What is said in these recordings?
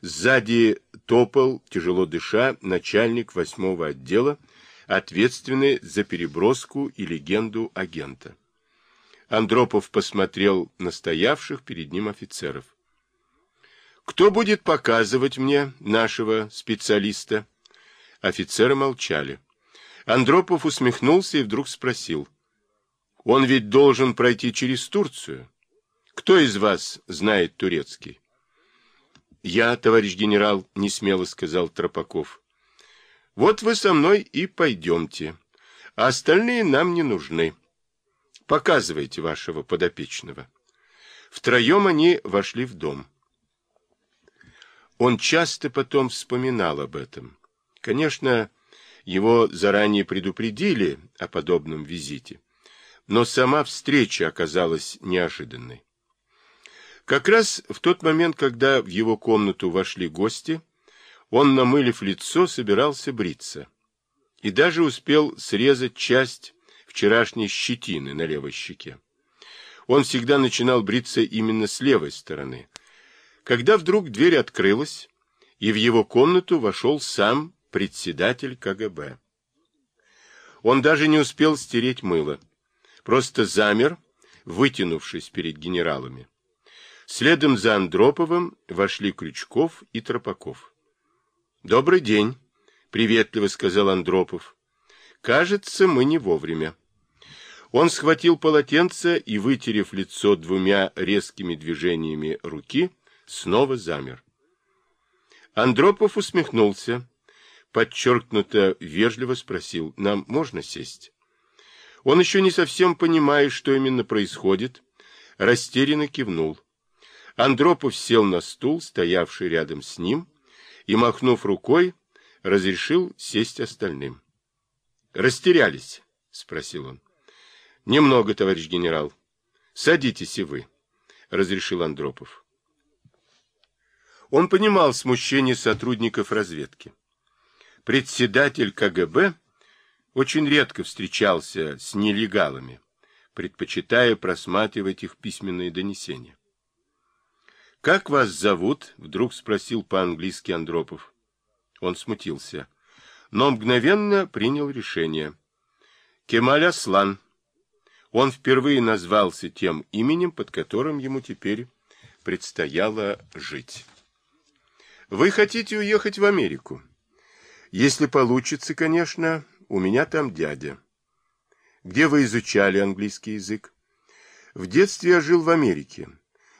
Сзади топал, тяжело дыша, начальник восьмого отдела, ответственный за переброску и легенду агента. Андропов посмотрел на стоявших перед ним офицеров. «Кто будет показывать мне нашего специалиста?» Офицеры молчали. Андропов усмехнулся и вдруг спросил. «Он ведь должен пройти через Турцию. Кто из вас знает турецкий?» «Я, товарищ генерал», — несмело сказал Тропаков. «Вот вы со мной и пойдемте, а остальные нам не нужны. Показывайте вашего подопечного». Втроем они вошли в дом. Он часто потом вспоминал об этом. Конечно, его заранее предупредили о подобном визите, но сама встреча оказалась неожиданной. Как раз в тот момент, когда в его комнату вошли гости, он, намылив лицо, собирался бриться и даже успел срезать часть вчерашней щетины на левой щеке. Он всегда начинал бриться именно с левой стороны, когда вдруг дверь открылась, и в его комнату вошел сам председатель КГБ. Он даже не успел стереть мыло, просто замер, вытянувшись перед генералами. Следом за Андроповым вошли Крючков и Тропаков. «Добрый день», — приветливо сказал Андропов. «Кажется, мы не вовремя». Он схватил полотенце и, вытерев лицо двумя резкими движениями руки, снова замер. Андропов усмехнулся, подчеркнуто вежливо спросил, нам можно сесть? Он еще не совсем понимая, что именно происходит, растерянно кивнул. Андропов сел на стул, стоявший рядом с ним, и, махнув рукой, разрешил сесть остальным. «Растерялись?» — спросил он. «Немного, товарищ генерал. Садитесь и вы», — разрешил Андропов. Он понимал смущение сотрудников разведки. Председатель КГБ очень редко встречался с нелегалами, предпочитая просматривать их письменные донесения. «Как вас зовут?» — вдруг спросил по-английски Андропов. Он смутился, но мгновенно принял решение. «Кемаль Аслан». Он впервые назвался тем именем, под которым ему теперь предстояло жить. Вы хотите уехать в Америку? Если получится, конечно, у меня там дядя. Где вы изучали английский язык? В детстве я жил в Америке,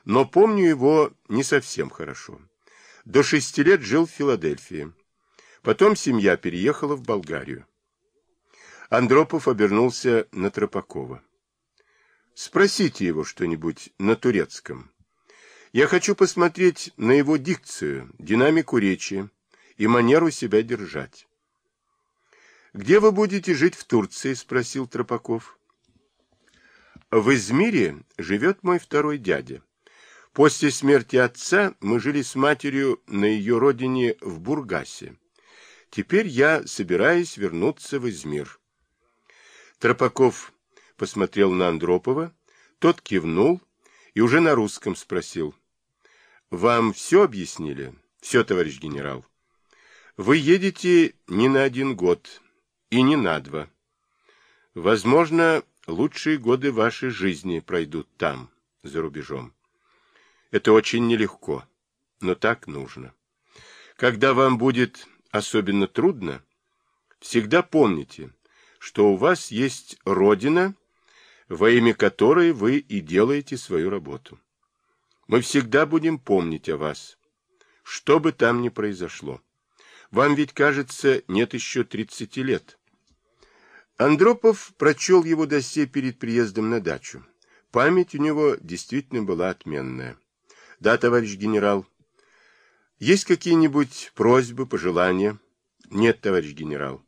но помню его не совсем хорошо. До шести лет жил в Филадельфии. Потом семья переехала в Болгарию. Андропов обернулся на Тропакова. Спросите его что-нибудь на турецком. Я хочу посмотреть на его дикцию, динамику речи и манеру себя держать. «Где вы будете жить в Турции?» — спросил Тропаков. «В Измире живет мой второй дядя. После смерти отца мы жили с матерью на ее родине в Бургасе. Теперь я собираюсь вернуться в Измир». Тропаков посмотрел на Андропова, тот кивнул и уже на русском спросил. Вам все объяснили? Все, товарищ генерал. Вы едете не на один год и не на два. Возможно, лучшие годы вашей жизни пройдут там, за рубежом. Это очень нелегко, но так нужно. Когда вам будет особенно трудно, всегда помните, что у вас есть Родина, во имя которой вы и делаете свою работу. Мы всегда будем помнить о вас, что бы там ни произошло. Вам ведь, кажется, нет еще 30 лет. Андропов прочел его досье перед приездом на дачу. Память у него действительно была отменная. Да, товарищ генерал. Есть какие-нибудь просьбы, пожелания? Нет, товарищ генерал.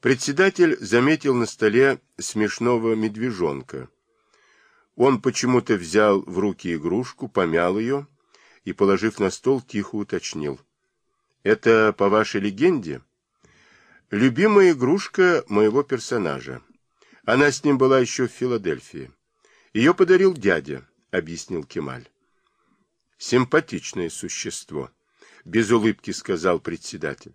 Председатель заметил на столе смешного медвежонка он почему-то взял в руки игрушку, помял ее и, положив на стол, тихо уточнил. «Это по вашей легенде?» «Любимая игрушка моего персонажа. Она с ним была еще в Филадельфии. Ее подарил дядя», — объяснил Кемаль. «Симпатичное существо», без улыбки сказал председатель.